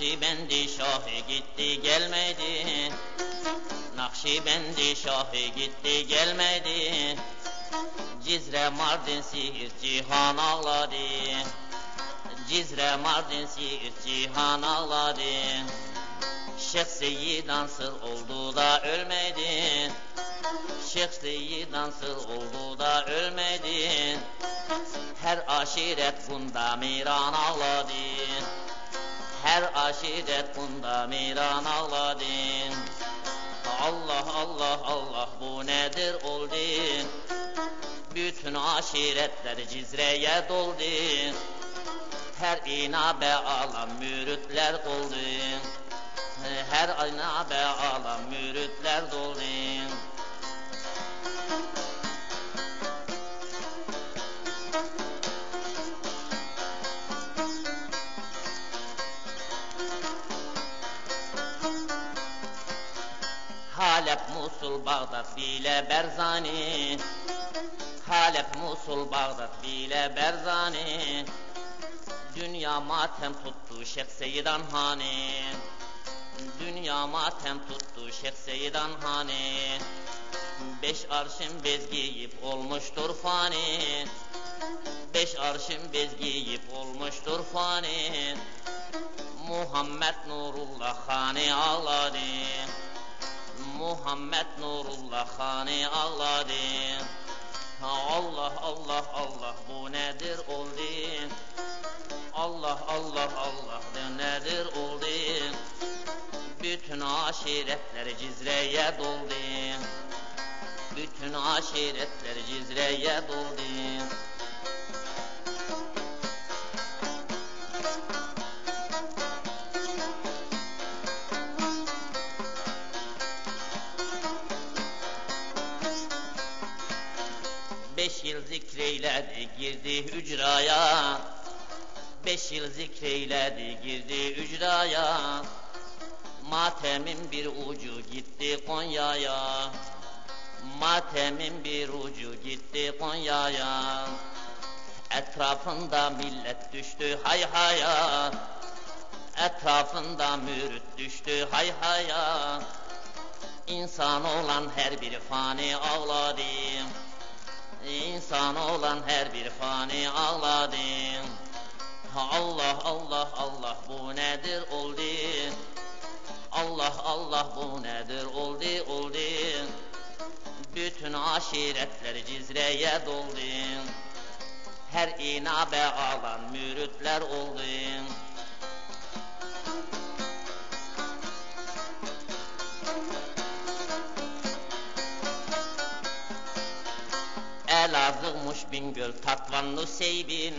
Nakşibendi Şafi gitti gelmedi. Nakşibendi Şafi gitti gelmedi. Cizre Mardin Siirt Cihan ağladı. Cizre Mardin Siirt Cihan ağladı. Şehseyi dansıl oldu da ölmedi. Şehseyi dansıl oldu da ölmedi. Her aşiret bunda miran ağladı. Her aşiret bunda miran ağladı Allah Allah Allah bu nedir oldu Bütün aşiretler Cizre'ye doldu Her inabe alan müritler oldu Her inabe alan müritler doldu Halep, Musul, Bağdat bile Berzani. Halep, Musul, Bağdat bile Berzani. Dünya matem tuttu Şeyh Seyyidan Hani Dünya matem tuttu Şeyh Seyyidan Hani Beş arşın bez giyip olmuştur fani. Beş arşın bez giyip olmuştur fani. Muhammed Nurullah Hani ağladı Muhammed Nurullah Hani ağladı Allah Allah Allah bu nedir oldu? Allah Allah Allah bu nedir oldu? Bütün aşiretler Cizre'ye doldu. Bütün aşiretler Cizre'ye doldu zikreyledi girdi hücraya. Beş yıl zikreyledi girdi hücraya. Matemin bir ucu gitti Konya'ya. Matemin bir ucu gitti Konya'ya. Etrafında millet düştü hay haya. Etrafında mürit düştü hay haya. İnsan olan her bir fani ağladı İnsan olan her bir fani ağladı Allah Allah Allah bu nedir oldu? Allah Allah bu nedir oldu oldu? Bütün aşiretler Cizre'ye doldu. Her inabe alan müritler oldu Elazığmış Bingöl Tatvanlı Seybin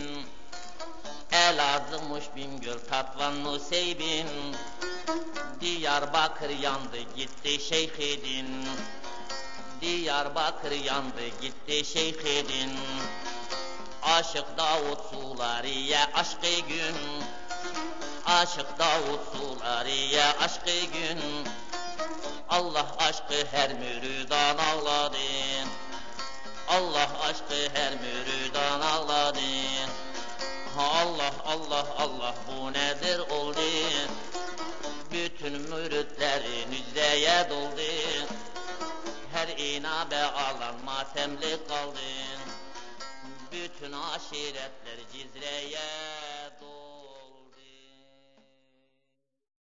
Elazığmış Bingöl Tatvanlı Seybin Diyarbakır yandı gitti Şeyhidin Diyarbakır yandı gitti Şeyhidin Aşık Davut Sulariye aşkı gün. Aşık Davut Sulariye aşkı gün. Allah aşkı her müridan ağladı Allah aşkı her müridan ağladı Allah Allah Allah bu nedir oldu? Bütün müritleri müjdeye doldu. Her inabe alan matemli kaldı. Bütün aşiretler Cizre'ye